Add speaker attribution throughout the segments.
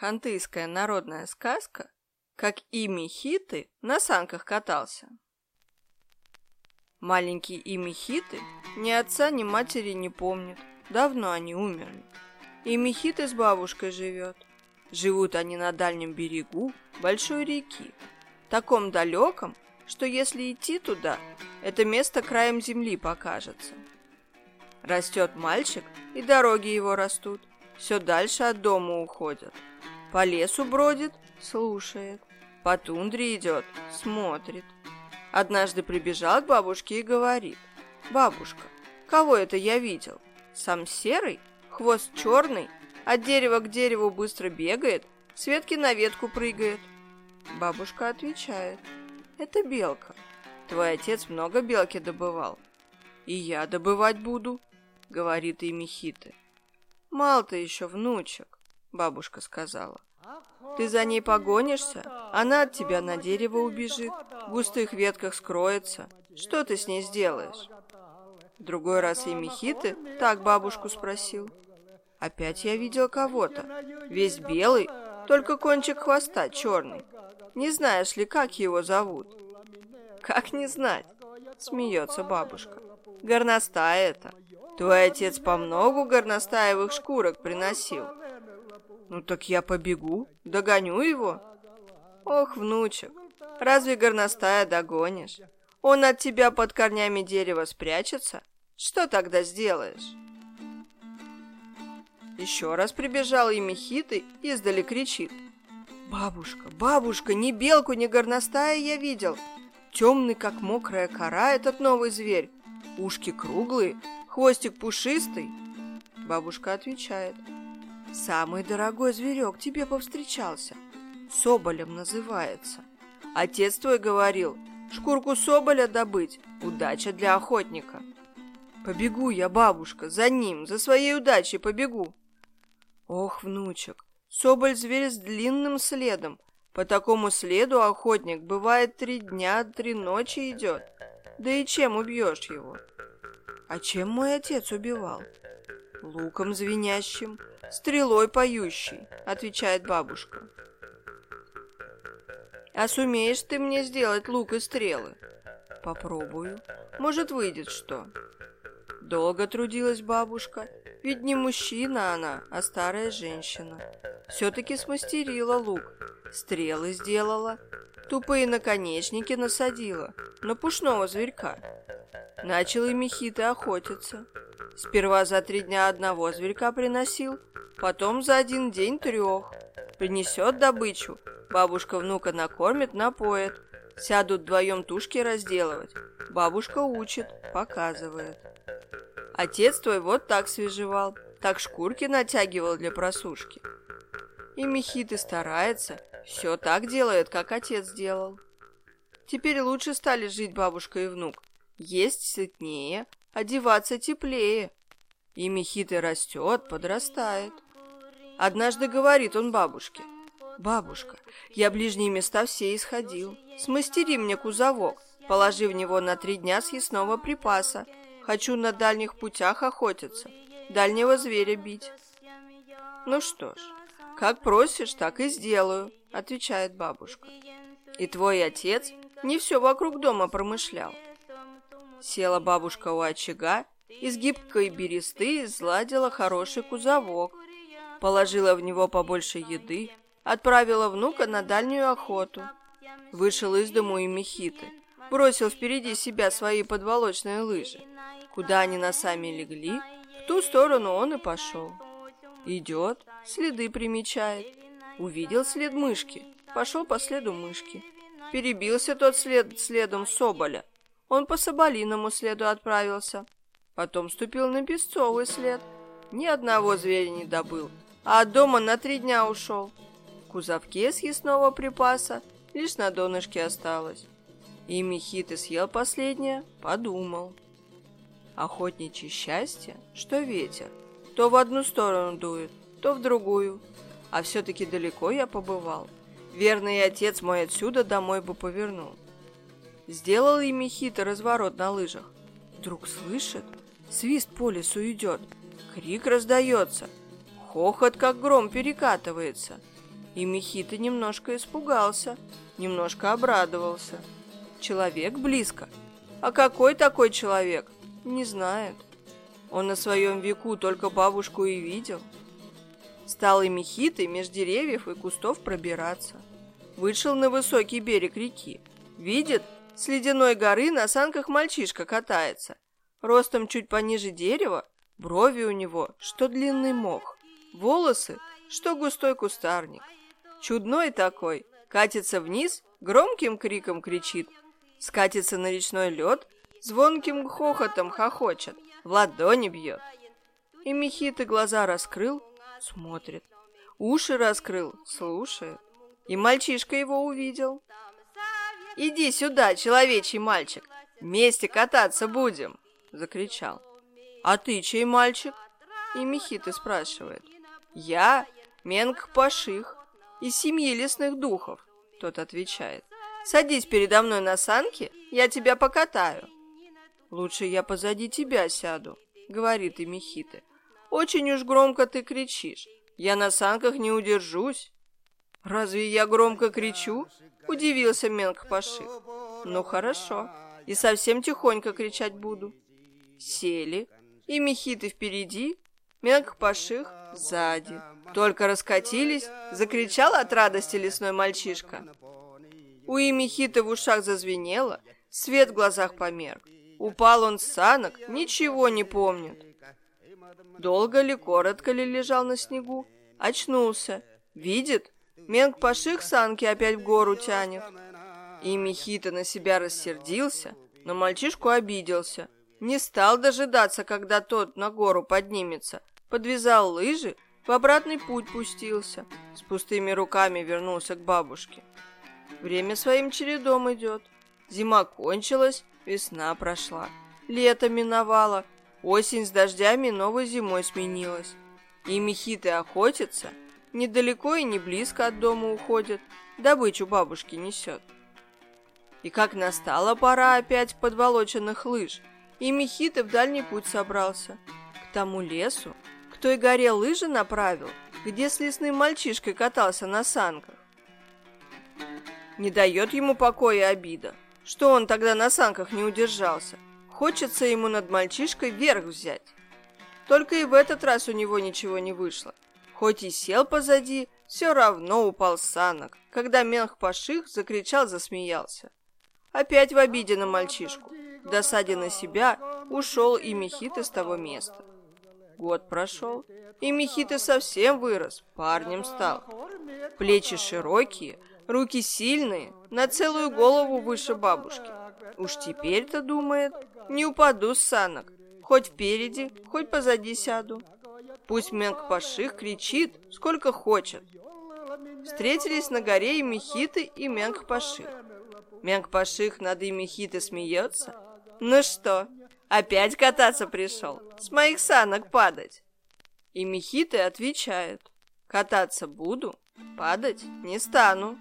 Speaker 1: Хантыйская народная сказка, как Имихиты на санках катался. Маленький Имихиты ни отца, ни матери не помнит. Давно они умерли. Имихиты с бабушкой живет. Живут они на дальнем берегу большой реки, таком далеком, что если идти туда, это место краем земли покажется. Растет мальчик, и дороги его растут, все дальше от дома уходят. По лесу бродит, слушает, по тундре идет, смотрит. Однажды прибежал к бабушке и говорит, «Бабушка, кого это я видел? Сам серый, хвост черный, от дерева к дереву быстро бегает, с ветки на ветку прыгает». Бабушка отвечает, это белка. Твой отец много белки добывал. И я добывать буду, говорит и Мало ты еще, внучек, бабушка сказала. Ты за ней погонишься, она от тебя на дерево убежит, в густых ветках скроется. Что ты с ней сделаешь? Другой раз и Михиты так бабушку спросил. Опять я видел кого-то, весь белый, только кончик хвоста черный. Не знаешь ли, как его зовут? Как не знать? Смеется бабушка. Горностая это. Твой отец по многу горностаевых шкурок приносил. Ну так я побегу, догоню его. Ох, внучек, разве горностая догонишь? Он от тебя под корнями дерева спрячется? Что тогда сделаешь? Еще раз прибежал и Мехиты издали кричит. «Бабушка, бабушка, ни белку, ни горностая я видел. Темный, как мокрая кора, этот новый зверь. Ушки круглые, хвостик пушистый». Бабушка отвечает. «Самый дорогой зверек тебе повстречался. Соболем называется. Отец твой говорил, шкурку соболя добыть – удача для охотника». «Побегу я, бабушка, за ним, за своей удачей побегу». «Ох, внучек, Соболь зверь с длинным следом. По такому следу охотник бывает три дня, три ночи идет. Да и чем убьешь его? А чем мой отец убивал? Луком звенящим, стрелой поющей, отвечает бабушка. А сумеешь ты мне сделать лук и стрелы? Попробую. Может, выйдет что. Долго трудилась бабушка, ведь не мужчина она, а старая женщина. Все-таки смастерила лук, стрелы сделала, тупые наконечники насадила на пушного зверька. Начал и Мехиты охотиться. Сперва за три дня одного зверька приносил, потом за один день трех. Принесет добычу, бабушка внука накормит, напоит. Сядут вдвоем тушки разделывать. Бабушка учит, показывает. Отец твой вот так свежевал, так шкурки натягивал для просушки. И Мехиты старается, все так делает, как отец делал. Теперь лучше стали жить бабушка и внук. Есть сытнее, одеваться теплее. И Мехиты растет, подрастает. Однажды говорит он бабушке, «Бабушка, я ближние места все исходил. Смастери мне кузовок, положи в него на три дня съестного припаса, Хочу на дальних путях охотиться, дальнего зверя бить. Ну что ж, как просишь, так и сделаю, отвечает бабушка. И твой отец не все вокруг дома промышлял. Села бабушка у очага, из гибкой бересты изладила хороший кузовок, положила в него побольше еды, отправила внука на дальнюю охоту. Вышел из дому и Мехиты, бросил впереди себя свои подволочные лыжи. Куда они носами легли, в ту сторону он и пошел. Идет, следы примечает. Увидел след мышки, пошел по следу мышки. Перебился тот след следом Соболя. Он по Соболиному следу отправился. Потом ступил на Песцовый след. Ни одного зверя не добыл, а от дома на три дня ушел. В кузовке съестного припаса лишь на донышке осталось. И Мехиты съел последнее, подумал. Охотничье счастье, что ветер. То в одну сторону дует, то в другую. А все-таки далеко я побывал. Верный отец мой отсюда домой бы повернул. Сделал и Мехита разворот на лыжах. Вдруг слышит, свист по лесу идет, крик раздается, хохот, как гром, перекатывается. И Михита немножко испугался, немножко обрадовался. Человек близко. А какой такой человек? Не знает. Он на своем веку только бабушку и видел. Стал и Михитой меж деревьев и кустов пробираться. Вышел на высокий берег реки. Видит, с ледяной горы на санках мальчишка катается. Ростом чуть пониже дерева, брови у него, что длинный мох. Волосы, что густой кустарник. Чудной такой, катится вниз, громким криком кричит. Скатится на речной лед, звонким хохотом хохочет, в ладони бьет. И Михита глаза раскрыл, смотрит. Уши раскрыл, слушает. И мальчишка его увидел. «Иди сюда, человечий мальчик, вместе кататься будем!» Закричал. «А ты чей мальчик?» И Михита спрашивает. «Я Менг Паших, из семьи лесных духов», тот отвечает. «Садись передо мной на санки, я тебя покатаю». «Лучше я позади тебя сяду», — говорит и Михита. «Очень уж громко ты кричишь. Я на санках не удержусь». «Разве я громко кричу?» — удивился Менг Паших. «Ну хорошо, и совсем тихонько кричать буду». Сели, и Михиты впереди, Менг Паших сзади. Только раскатились, закричал от радости лесной мальчишка. У Имихиты в ушах зазвенело, свет в глазах померк. Упал он с санок, ничего не помнит. Долго ли, коротко ли лежал на снегу? Очнулся. Видит, Менг Паших санки опять в гору тянет. И Михита на себя рассердился, но мальчишку обиделся. Не стал дожидаться, когда тот на гору поднимется. Подвязал лыжи, в обратный путь пустился. С пустыми руками вернулся к бабушке. Время своим чередом идет. Зима кончилась, Весна прошла, лето миновало, осень с дождями новой зимой сменилась. И мехиты охотятся, недалеко и не близко от дома уходят, добычу бабушки несет. И как настала пора опять подволоченных лыж, и Мехиты в дальний путь собрался. К тому лесу, к той горе лыжи направил, где с лесным мальчишкой катался на санках. Не дает ему покоя обида. Что он тогда на санках не удержался? Хочется ему над мальчишкой верх взять. Только и в этот раз у него ничего не вышло. Хоть и сел позади, все равно упал санок, когда Менх Паших закричал, засмеялся. Опять в обиде на мальчишку. В досаде на себя ушел и Мехиты с того места. Год прошел, и Мехиты совсем вырос, парнем стал. Плечи широкие, руки сильные, на целую голову выше бабушки. Уж теперь-то думает, не упаду с санок, хоть впереди, хоть позади сяду. Пусть Менг Паших кричит, сколько хочет. Встретились на горе и Мехиты, и Менг Паших. Менг Паших над и Мехиты смеется. Ну что, опять кататься пришел? С моих санок падать? И Мехиты отвечает. Кататься буду, падать не стану.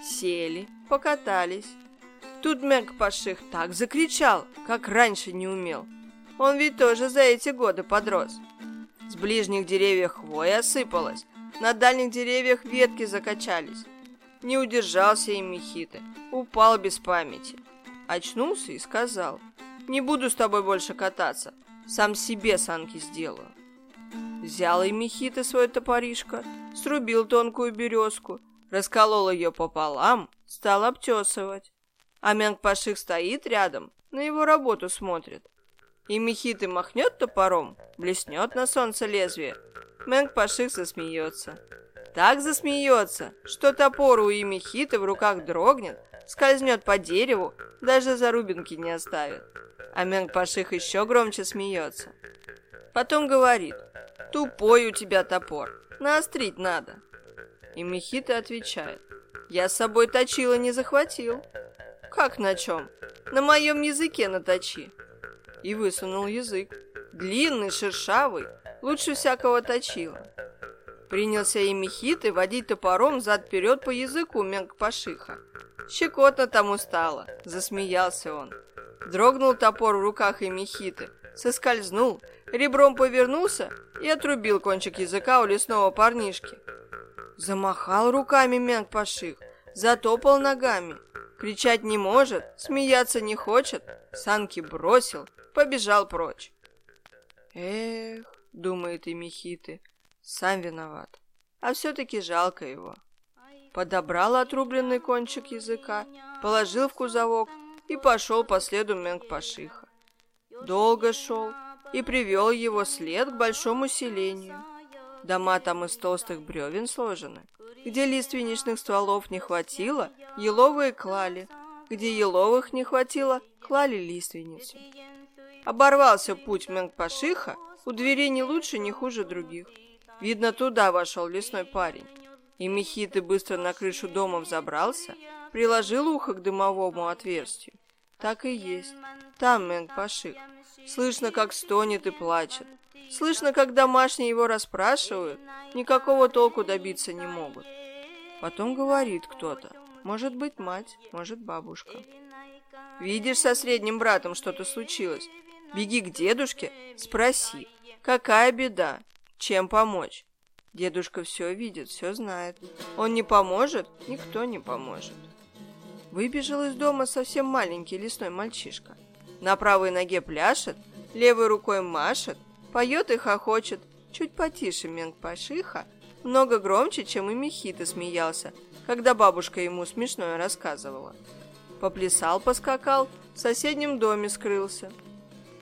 Speaker 1: Сели, покатались. Тут Мэг Паших так закричал, как раньше не умел. Он ведь тоже за эти годы подрос. С ближних деревьев хвоя осыпалась, на дальних деревьях ветки закачались. Не удержался и Мехита, упал без памяти. Очнулся и сказал, «Не буду с тобой больше кататься, сам себе санки сделаю». Взял и Мехита свой топоришко, срубил тонкую березку, расколол ее пополам, стал обтесывать. А Мянг-Паших стоит рядом, на его работу смотрит. И Мехиты махнет топором, блеснет на солнце лезвие. Мэнг-Паших засмеется. Так засмеется, что топор у Имихиты в руках дрогнет, скользнет по дереву, даже зарубинки не оставит. А Мэнг-Паших еще громче смеется. Потом говорит, тупой у тебя топор, наострить надо. И Мехита отвечает, я с собой точила не захватил. Как на чем? На моем языке наточи. И высунул язык. Длинный, шершавый, лучше всякого точила. Принялся и Мехиты водить топором зад-вперед по языку Менгпашиха. Щекотно тому стало, засмеялся он. Дрогнул топор в руках и Мехиты, соскользнул, ребром повернулся и отрубил кончик языка у лесного парнишки. Замахал руками Менг-Паших, затопал ногами. Кричать не может, смеяться не хочет, санки бросил, побежал прочь. Эх, думает и Михиты, сам виноват. А все-таки жалко его. Подобрал отрубленный кончик языка, положил в кузовок и пошел по следу Менг-Пашиха. Долго шел и привел его след к большому селению. Дома там из толстых бревен сложены. Где лиственничных стволов не хватило, еловые клали. Где еловых не хватило, клали лиственницу. Оборвался путь Менгпашиха, у двери не лучше, не хуже других. Видно, туда вошел лесной парень. И Мехиты быстро на крышу дома взобрался, приложил ухо к дымовому отверстию. Так и есть. Там Менгпаших. Слышно, как стонет и плачет. Слышно, как домашние его расспрашивают, никакого толку добиться не могут. Потом говорит кто-то. Может быть, мать, может, бабушка. Видишь, со средним братом что-то случилось. Беги к дедушке, спроси, какая беда, чем помочь. Дедушка все видит, все знает. Он не поможет, никто не поможет. Выбежал из дома совсем маленький лесной мальчишка. На правой ноге пляшет, левой рукой машет, Поет и хохочет, чуть потише Менг-Пашиха, много громче, чем и Мехита смеялся, когда бабушка ему смешное рассказывала. Поплясал, поскакал, в соседнем доме скрылся.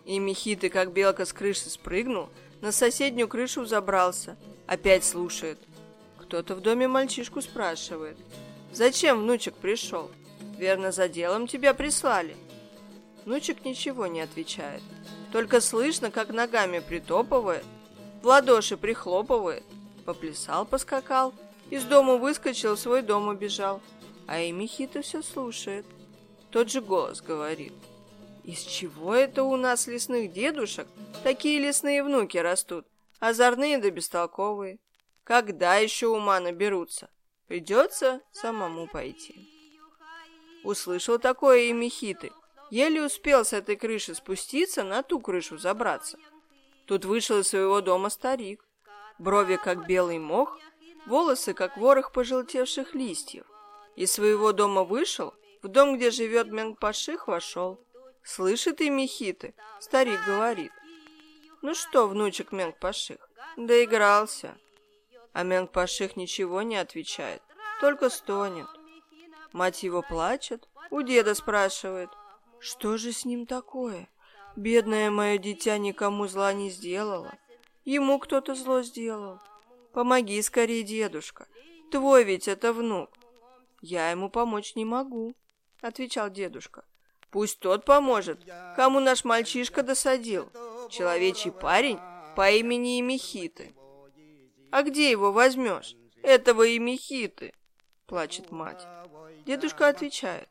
Speaker 1: И Мехиты, как белка с крыши спрыгнул, на соседнюю крышу забрался, опять слушает. Кто-то в доме мальчишку спрашивает. «Зачем внучек пришел? Верно, за делом тебя прислали?» Внучек ничего не отвечает. Только слышно, как ногами притопывает, в ладоши прихлопывает. Поплясал, поскакал, из дома выскочил, в свой дом убежал. А Эмихита все слушает. Тот же голос говорит. Из чего это у нас лесных дедушек такие лесные внуки растут, озорные да бестолковые? Когда еще ума наберутся? Придется самому пойти. Услышал такое и Мехиты, Еле успел с этой крыши спуститься, на ту крышу забраться. Тут вышел из своего дома старик. Брови, как белый мох, волосы, как ворох пожелтевших листьев. Из своего дома вышел, в дом, где живет Менгпаших, вошел. Слышит и Мехиты, старик говорит. Ну что, внучек Менгпаших, доигрался. А Менгпаших ничего не отвечает, только стонет. Мать его плачет, у деда спрашивает – что же с ним такое? Бедное мое дитя никому зла не сделало. Ему кто-то зло сделал. Помоги скорее, дедушка. Твой ведь это внук. Я ему помочь не могу, отвечал дедушка. Пусть тот поможет, кому наш мальчишка досадил. Человечий парень по имени Имихиты. А где его возьмешь? Этого Имихиты, плачет мать. Дедушка отвечает,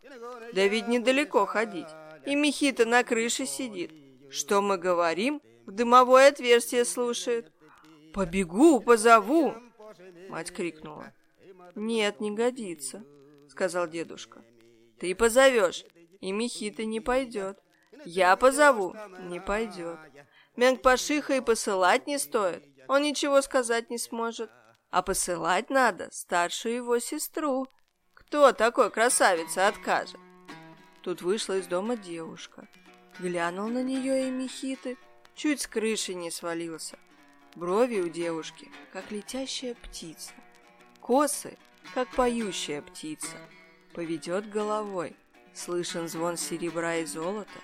Speaker 1: да ведь недалеко ходить. И Михита на крыше сидит. Что мы говорим, в дымовое отверстие слушает. «Побегу, позову!» Мать крикнула. «Нет, не годится», — сказал дедушка. «Ты позовешь, и Михита не пойдет. Я позову, не пойдет. Менгпашиха и посылать не стоит, он ничего сказать не сможет. А посылать надо старшую его сестру, кто такой красавица откажет? Тут вышла из дома девушка. Глянул на нее и Мехиты, чуть с крыши не свалился. Брови у девушки, как летящая птица. Косы, как поющая птица. Поведет головой, слышен звон серебра и золота.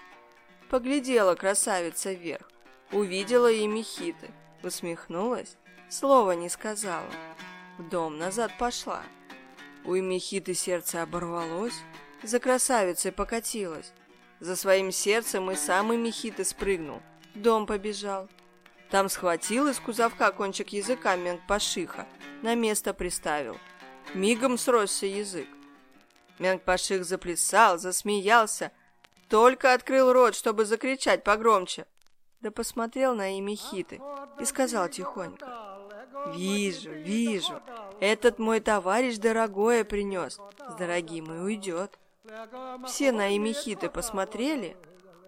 Speaker 1: Поглядела красавица вверх, увидела и Мехиты, усмехнулась, слова не сказала. В дом назад пошла. У Мехиты сердце оборвалось, за красавицей покатилось. За своим сердцем и сам Мехиты спрыгнул, в дом побежал. Там схватил из кузовка кончик языка Менгпашиха, на место приставил. Мигом сросся язык. Менгпаших заплясал, засмеялся, только открыл рот, чтобы закричать погромче. Да посмотрел на имя Хиты и сказал тихонько. «Вижу, вижу. Этот мой товарищ дорогое принес. С дорогим и уйдет». Все на Имихиты посмотрели,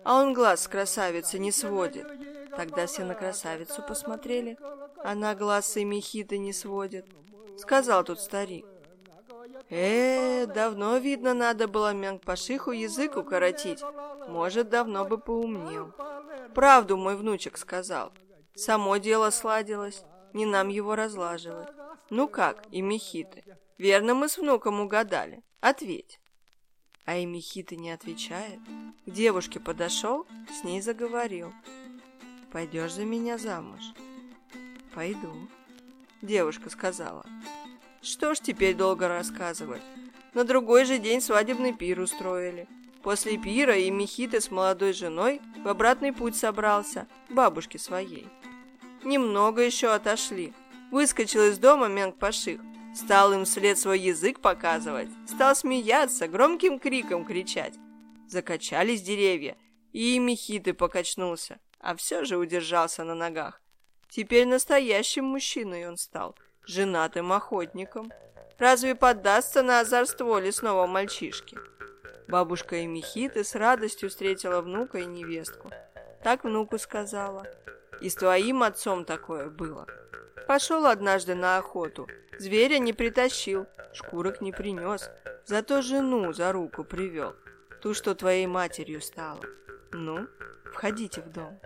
Speaker 1: а он глаз с красавицы не сводит. Тогда все на красавицу посмотрели, она глаз с Имихиты не сводит. — сказал тут старик. Э, давно, видно, надо было Мянгпашиху язык укоротить. Может, давно бы поумнел. Правду мой внучек сказал. Само дело сладилось, не нам его разлаживать. Ну как, и Мехиты? Верно мы с внуком угадали. Ответь. А и Мехиты не отвечает. К девушке подошел, с ней заговорил. Пойдешь за меня замуж? Пойду. Девушка сказала. Что ж теперь долго рассказывать? На другой же день свадебный пир устроили. После пира и Михита с молодой женой в обратный путь собрался, бабушке своей. Немного еще отошли. Выскочил из дома Менг Паших, стал им вслед свой язык показывать, стал смеяться, громким криком кричать. Закачались деревья, и Михиты покачнулся, а все же удержался на ногах. Теперь настоящим мужчиной он стал – женатым охотником. Разве поддастся на озорство лесного мальчишки? Бабушка Эмихиты с радостью встретила внука и невестку. Так внуку сказала. И с твоим отцом такое было. Пошел однажды на охоту. Зверя не притащил, шкурок не принес. Зато жену за руку привел. Ту, что твоей матерью стала. Ну, входите в дом.